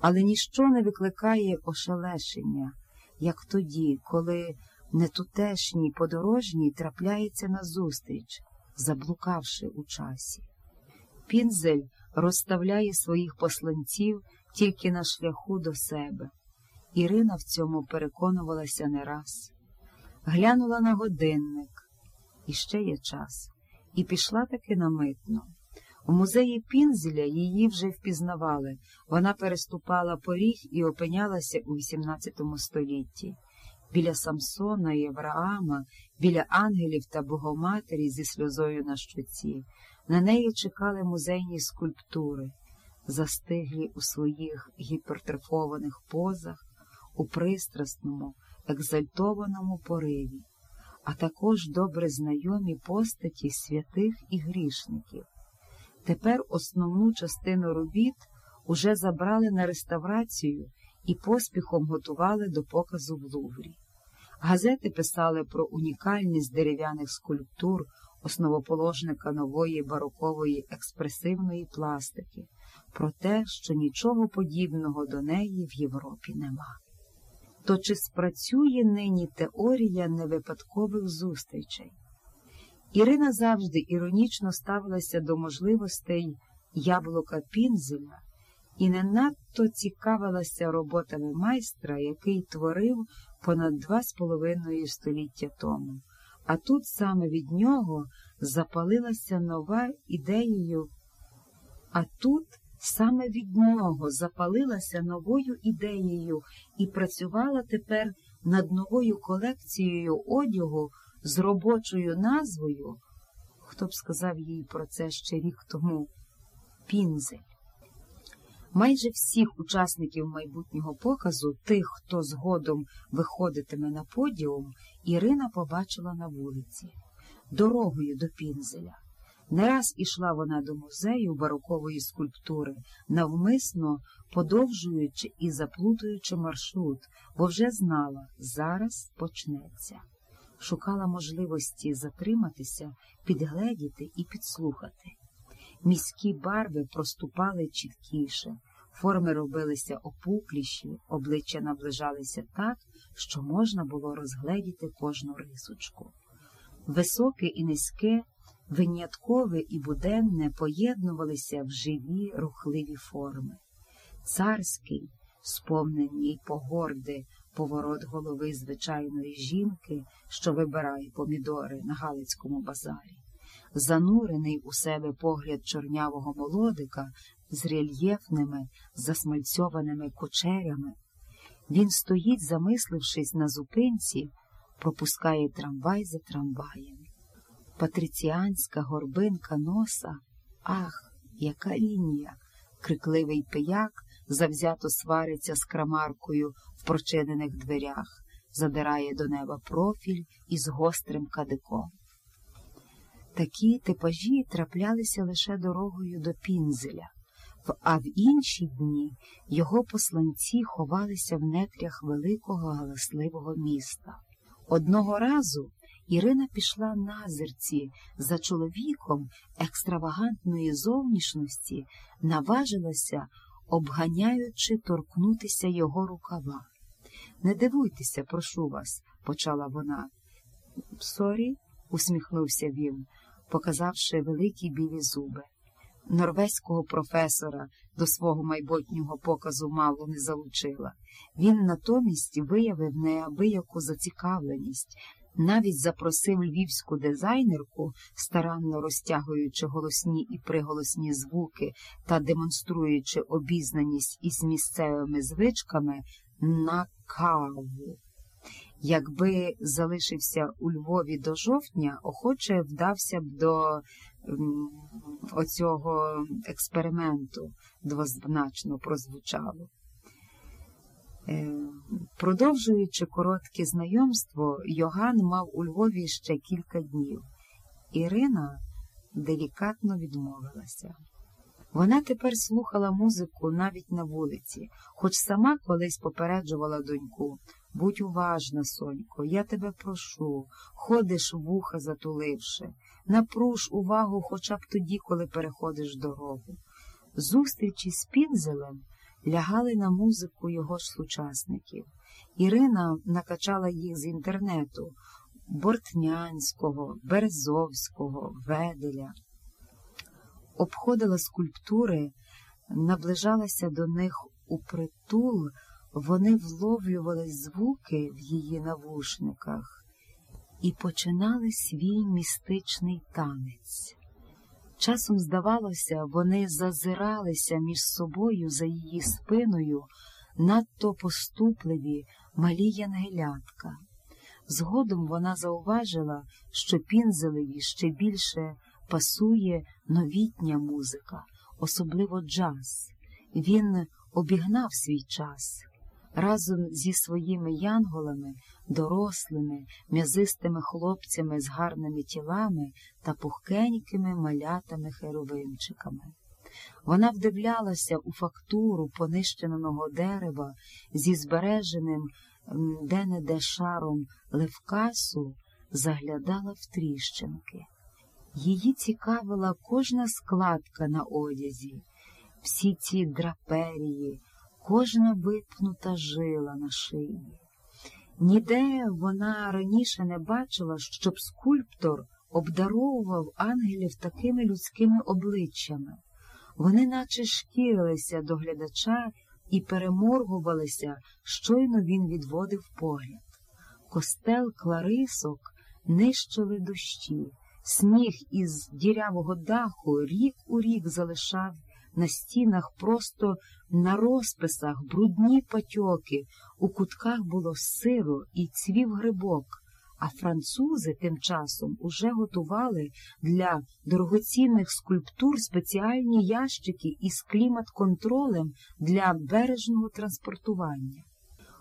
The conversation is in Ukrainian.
але ніщо не викликає ошелешення, як тоді, коли нетутешній подорожній трапляється назустріч, заблукавши у часі. Пінзель розставляє своїх посланців тільки на шляху до себе. Ірина в цьому переконувалася не раз. Глянула на годинник, і ще є час, і пішла таки на митно. У музеї Пінзеля її вже впізнавали. Вона переступала поріг і опинялася у XVIII столітті. Біля Самсона і Авраама, біля ангелів та Богоматері зі сльозою на щоці. На неї чекали музейні скульптури, застиглі у своїх гіпертрофованих позах, у пристрасному, екзальтованому пориві, а також добре знайомі постаті святих і грішників. Тепер основну частину робіт уже забрали на реставрацію і поспіхом готували до показу в Луврі. Газети писали про унікальність дерев'яних скульптур, основоположника нової барокової експресивної пластики, про те, що нічого подібного до неї в Європі нема. То чи спрацює нині теорія невипадкових зустрічей? Ірина завжди іронічно ставилася до можливостей яблука Пінзеля і не надто цікавилася роботами майстра, який творив понад два з половиною століття тому. А тут саме від нього запалилася нова ідеєю, а тут саме від нього запалилася новою ідеєю і працювала тепер над новою колекцією одягу з робочою назвою, хто б сказав їй про це ще рік тому, пінзель. Майже всіх учасників майбутнього показу, тих, хто згодом виходитиме на подіум, Ірина побачила на вулиці, дорогою до пінзеля. Не раз ішла вона до музею барокової скульптури, навмисно подовжуючи і заплутуючи маршрут, бо вже знала, зараз почнеться. Шукала можливості затриматися, підгледіти і підслухати. Міські барви проступали чіткіше, форми робилися опукліші, обличчя наближалися так, що можна було розгледіти кожну рисочку. Високе і низьке, виняткове і буденне поєднувалися в живі рухливі форми. Царський, сповнений погорди, поворот голови звичайної жінки, що вибирає помідори на Галицькому базарі занурений у себе погляд чорнявого молодика з рельєфними, засмальцьованими кучерями. Він стоїть, замислившись на зупинці, пропускає трамвай за трамваєм. Патриціанська горбинка носа, ах, яка лінія! Крикливий пияк завзято свариться з крамаркою в прочинених дверях, задирає до неба профіль із гострим кадиком. Такі типажі траплялися лише дорогою до пінзеля, а в інші дні його посланці ховалися в нетрях великого галасливого міста. Одного разу Ірина пішла назирці за чоловіком екстравагантної зовнішності, наважилася, обганяючи торкнутися його рукава. Не дивуйтеся, прошу вас, почала вона. Sorry, усміхнувся він показавши великі білі зуби. Норвезького професора до свого майбутнього показу мало не залучила. Він натомість виявив неабияку зацікавленість, навіть запросив львівську дизайнерку, старанно розтягуючи голосні і приголосні звуки та демонструючи обізнаність із місцевими звичками на каву. Якби залишився у Львові до жовтня, охоче вдався б до оцього експерименту, двозначно прозвучало. Е, продовжуючи коротке знайомство, Йоган мав у Львові ще кілька днів. Ірина делікатно відмовилася. Вона тепер слухала музику навіть на вулиці, хоч сама колись попереджувала доньку. Будь уважна, сонько, я тебе прошу, ходиш вуха затуливши, напруж увагу хоча б тоді, коли переходиш дорогу. Зустрічі з пінзелем лягали на музику його ж сучасників. Ірина накачала їх з інтернету Бортнянського, Березовського, Веделя, обходила скульптури, наближалася до них у притул, вони вловлювали звуки в її навушниках і починали свій містичний танець. Часом, здавалося, вони зазиралися між собою за її спиною надто поступливі малі янгелятка. Згодом вона зауважила, що пінзелеві ще більше пасує новітня музика, особливо джаз. Він обігнав свій час. Разом зі своїми янголами, дорослими, м'язистими хлопцями з гарними тілами та пухкенькими малятами херовимчиками. Вона вдивлялася у фактуру понищеного дерева зі збереженим де-не-де шаром левкасу, заглядала в тріщинки. Її цікавила кожна складка на одязі, всі ці драперії, кожна випнута жила на шиї. Ніде вона раніше не бачила, щоб скульптор обдаровував ангелів такими людськими обличчями. Вони наче шкірилися до глядача і переморгувалися, щойно він відводив погляд. Костел Кларисок нищили дощі, сніг із дірявого даху рік у рік залишав на стінах просто на розписах брудні патьоки, у кутках було сиро і цвів грибок, а французи тим часом уже готували для дорогоцінних скульптур спеціальні ящики із клімат-контролем для бережного транспортування.